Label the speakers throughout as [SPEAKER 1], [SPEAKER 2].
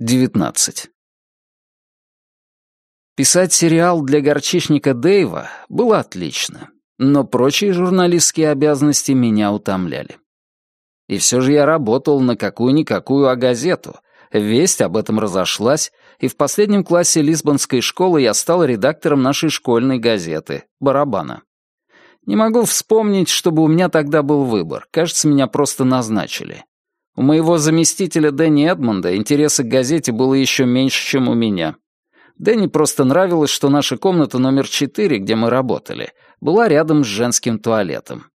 [SPEAKER 1] 19. Писать сериал для горчичника Дэйва было отлично, но прочие журналистские обязанности меня утомляли. И все же я работал на какую-никакую а газету. Весть об этом разошлась, и в последнем классе Лисбонской школы я стал редактором нашей школьной газеты «Барабана». Не могу вспомнить, чтобы у меня тогда был выбор. Кажется, меня просто назначили. У моего заместителя Дэнни Эдмонда интереса к газете было еще меньше, чем у меня. Дэнни просто нравилось, что наша комната номер четыре, где мы работали, была рядом с женским туалетом.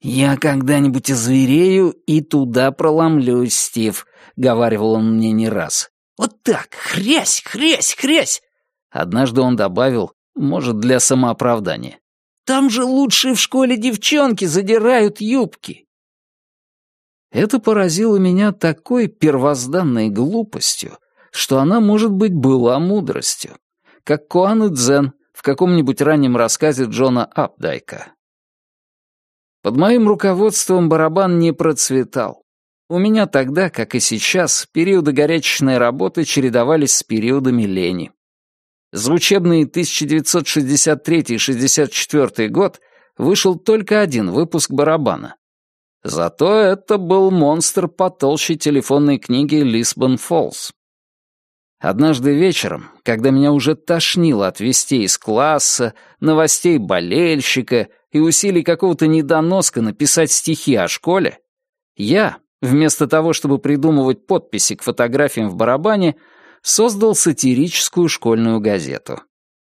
[SPEAKER 1] «Я когда-нибудь озверею и туда проломлюсь, Стив», — говаривал он мне не раз. «Вот так, хрясь, хрясь, хрясь!» Однажды он добавил, может, для самооправдания. «Там же лучшие в школе девчонки задирают юбки!» Это поразило меня такой первозданной глупостью, что она, может быть, была мудростью, как Куан и Дзен в каком-нибудь раннем рассказе Джона Апдайка. Под моим руководством барабан не процветал. У меня тогда, как и сейчас, периоды горячечной работы чередовались с периодами лени. За учебный 1963-64 год вышел только один выпуск барабана. Зато это был монстр потолще телефонной книги «Лисбон Фоллс». Однажды вечером, когда меня уже тошнило от вестей из класса, новостей болельщика и усилий какого-то недоноска написать стихи о школе, я, вместо того, чтобы придумывать подписи к фотографиям в барабане, создал сатирическую школьную газету.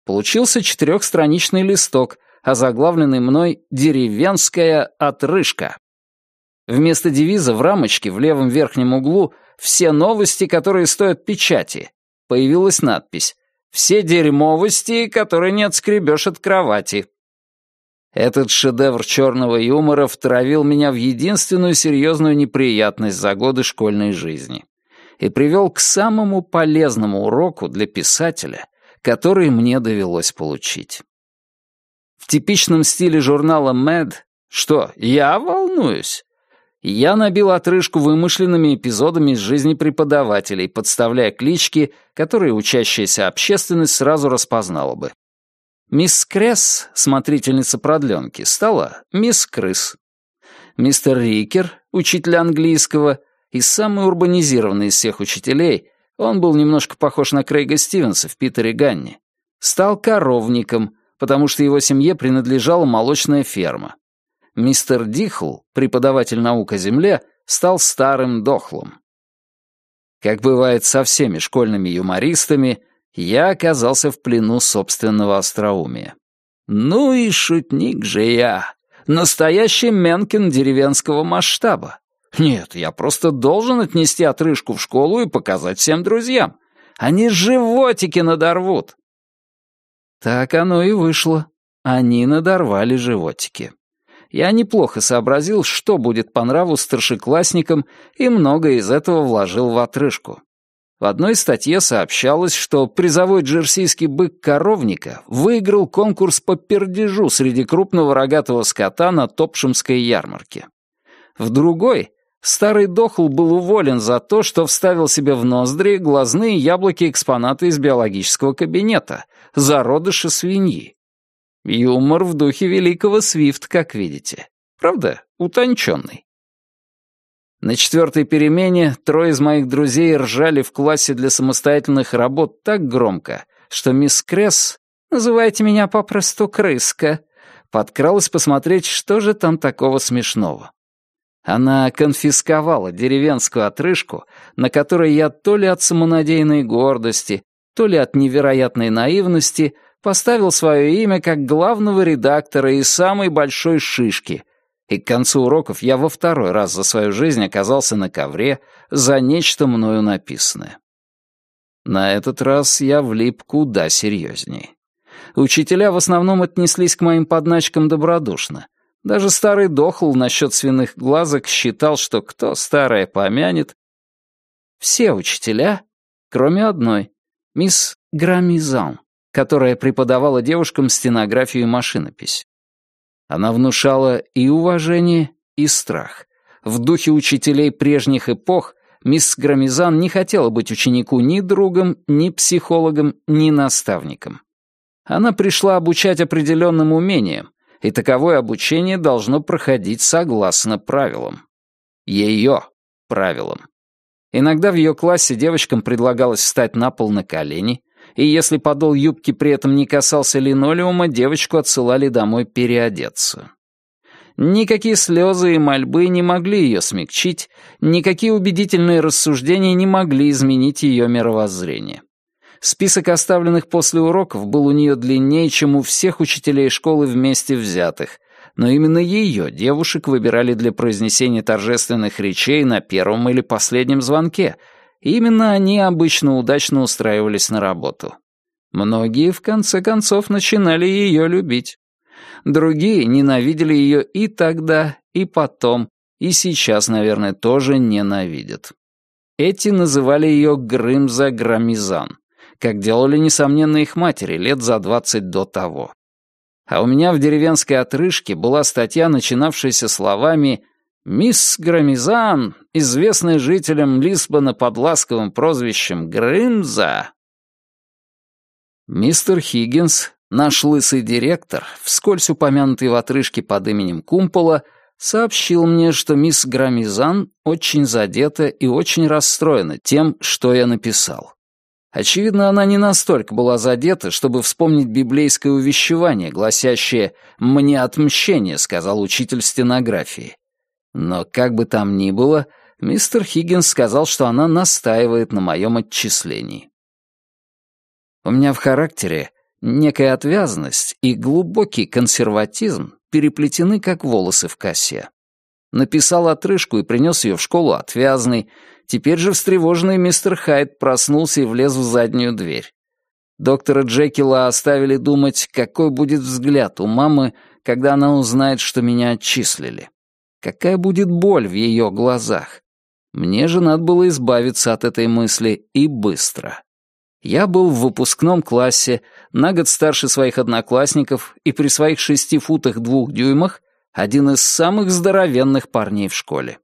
[SPEAKER 1] Получился четырехстраничный листок, озаглавленный мной «Деревенская отрыжка». Вместо девиза в рамочке в левом верхнем углу «Все новости, которые стоят печати» появилась надпись «Все дерьмовости, которые не отскребешь от кровати». Этот шедевр черного юмора втравил меня в единственную серьезную неприятность за годы школьной жизни и привел к самому полезному уроку для писателя, который мне довелось получить. В типичном стиле журнала Mad «Что, я волнуюсь?» Я набил отрыжку вымышленными эпизодами из жизни преподавателей, подставляя клички, которые учащаяся общественность сразу распознала бы. Мисс Кресс, смотрительница продленки, стала мисс Крыс. Мистер Рикер, учитель английского, и самый урбанизированный из всех учителей, он был немножко похож на Крейга Стивенса в Питере Ганне, стал коровником, потому что его семье принадлежала молочная ферма. Мистер Дихл, преподаватель наук о Земле, стал старым дохлым. Как бывает со всеми школьными юмористами, я оказался в плену собственного остроумия. Ну и шутник же я. Настоящий Менкин деревенского масштаба. Нет, я просто должен отнести отрыжку в школу и показать всем друзьям. Они животики надорвут. Так оно и вышло. Они надорвали животики я неплохо сообразил, что будет по нраву старшеклассникам, и многое из этого вложил в отрыжку. В одной статье сообщалось, что призовой джерсийский бык коровника выиграл конкурс по пердежу среди крупного рогатого скота на Топшемской ярмарке. В другой старый дохл был уволен за то, что вставил себе в ноздри глазные яблоки экспоната из биологического кабинета, зародыши свиньи. Юмор в духе великого Свифт, как видите. Правда, утонченный. На четвертой перемене трое из моих друзей ржали в классе для самостоятельных работ так громко, что мисс Кресс, называйте меня попросту крыска, подкралась посмотреть, что же там такого смешного. Она конфисковала деревенскую отрыжку, на которой я то ли от самонадеянной гордости, то ли от невероятной наивности поставил свое имя как главного редактора и самой большой шишки, и к концу уроков я во второй раз за свою жизнь оказался на ковре за нечто мною написанное. На этот раз я влип куда серьезнее. Учителя в основном отнеслись к моим подначкам добродушно. Даже старый дохл насчет свиных глазок считал, что кто старое помянет. Все учителя, кроме одной, мисс Грамизан которая преподавала девушкам стенографию и машинопись. Она внушала и уважение, и страх. В духе учителей прежних эпох, мисс Грамизан не хотела быть ученику ни другом, ни психологом, ни наставником. Она пришла обучать определенным умениям, и таковое обучение должно проходить согласно правилам. Ее правилам. Иногда в ее классе девочкам предлагалось встать на пол на колени, и если подол юбки при этом не касался линолеума, девочку отсылали домой переодеться. Никакие слезы и мольбы не могли ее смягчить, никакие убедительные рассуждения не могли изменить ее мировоззрение. Список оставленных после уроков был у нее длиннее, чем у всех учителей школы вместе взятых, но именно ее девушек выбирали для произнесения торжественных речей на первом или последнем звонке, именно они обычно удачно устраивались на работу. Многие, в конце концов, начинали ее любить. Другие ненавидели ее и тогда, и потом, и сейчас, наверное, тоже ненавидят. Эти называли ее Грымза Грамизан как делали, несомненно, их матери лет за двадцать до того. А у меня в деревенской отрыжке была статья, начинавшаяся словами «Мисс Грамизан, известная жителям Лисбона под ласковым прозвищем Грымза». Мистер Хиггинс, наш лысый директор, вскользь упомянутый в отрыжке под именем Кумпола, сообщил мне, что мисс Грамизан очень задета и очень расстроена тем, что я написал. Очевидно, она не настолько была задета, чтобы вспомнить библейское увещевание, гласящее «Мне отмщение», — сказал учитель стенографии. Но как бы там ни было, мистер Хиггинс сказал, что она настаивает на моем отчислении. У меня в характере некая отвязность и глубокий консерватизм переплетены, как волосы в косе. Написал отрыжку и принес ее в школу отвязный, Теперь же встревоженный мистер Хайд проснулся и влез в заднюю дверь. Доктора Джекила оставили думать, какой будет взгляд у мамы, когда она узнает, что меня отчислили. Какая будет боль в ее глазах. Мне же надо было избавиться от этой мысли и быстро. Я был в выпускном классе, на год старше своих одноклассников и при своих шести футах двух дюймах один из самых здоровенных парней в школе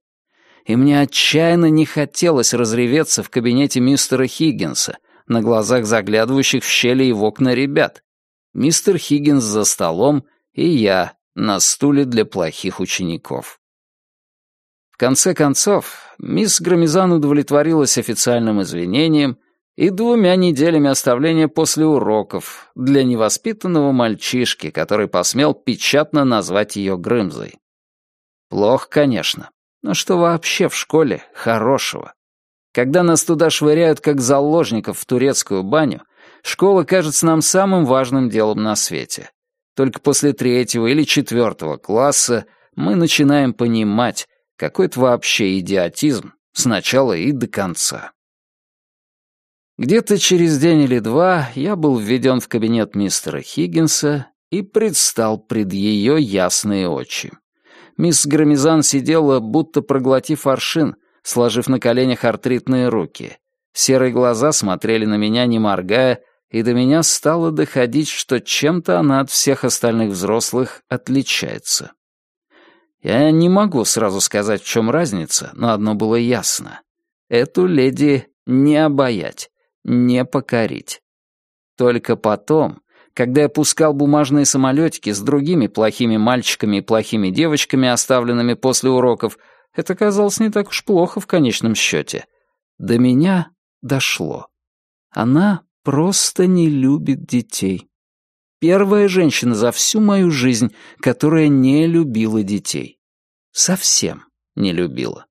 [SPEAKER 1] и мне отчаянно не хотелось разреветься в кабинете мистера Хиггинса, на глазах заглядывающих в щели и в окна ребят. Мистер Хиггинс за столом и я на стуле для плохих учеников. Конце концов, мисс Громизан удовлетворилась официальным извинением и двумя неделями оставления после уроков для невоспитанного мальчишки, который посмел печатно назвать ее Грымзой. Плохо, конечно. Но что вообще в школе хорошего? Когда нас туда швыряют как заложников в турецкую баню, школа кажется нам самым важным делом на свете. Только после третьего или четвертого класса мы начинаем понимать, какой это вообще идиотизм с начала и до конца. Где-то через день или два я был введен в кабинет мистера Хиггинса и предстал пред ее ясные очи. Мисс Громизан сидела, будто проглотив аршин, сложив на коленях артритные руки. Серые глаза смотрели на меня, не моргая, и до меня стало доходить, что чем-то она от всех остальных взрослых отличается. Я не могу сразу сказать, в чем разница, но одно было ясно. Эту леди не обаять, не покорить. Только потом, когда я пускал бумажные самолетики с другими плохими мальчиками и плохими девочками, оставленными после уроков, это казалось не так уж плохо в конечном счете. До меня дошло. Она просто не любит детей. Первая женщина за всю мою жизнь, которая не любила детей. Совсем не любила.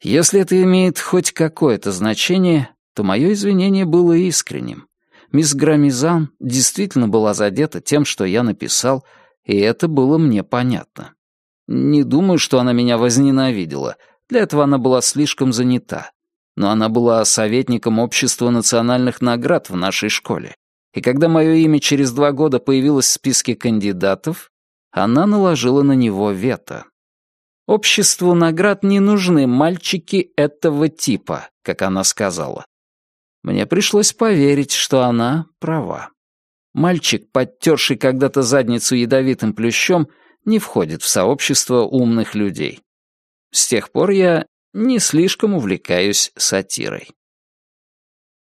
[SPEAKER 1] Если это имеет хоть какое-то значение, то мое извинение было искренним. Мисс Грамизан действительно была задета тем, что я написал, и это было мне понятно. Не думаю, что она меня возненавидела. Для этого она была слишком занята. Но она была советником Общества национальных наград в нашей школе. И когда мое имя через два года появилось в списке кандидатов, она наложила на него вето. Обществу наград не нужны мальчики этого типа, как она сказала. Мне пришлось поверить, что она права. Мальчик, подтерший когда-то задницу ядовитым плющом, не входит в сообщество умных людей. С тех пор я не слишком увлекаюсь сатирой.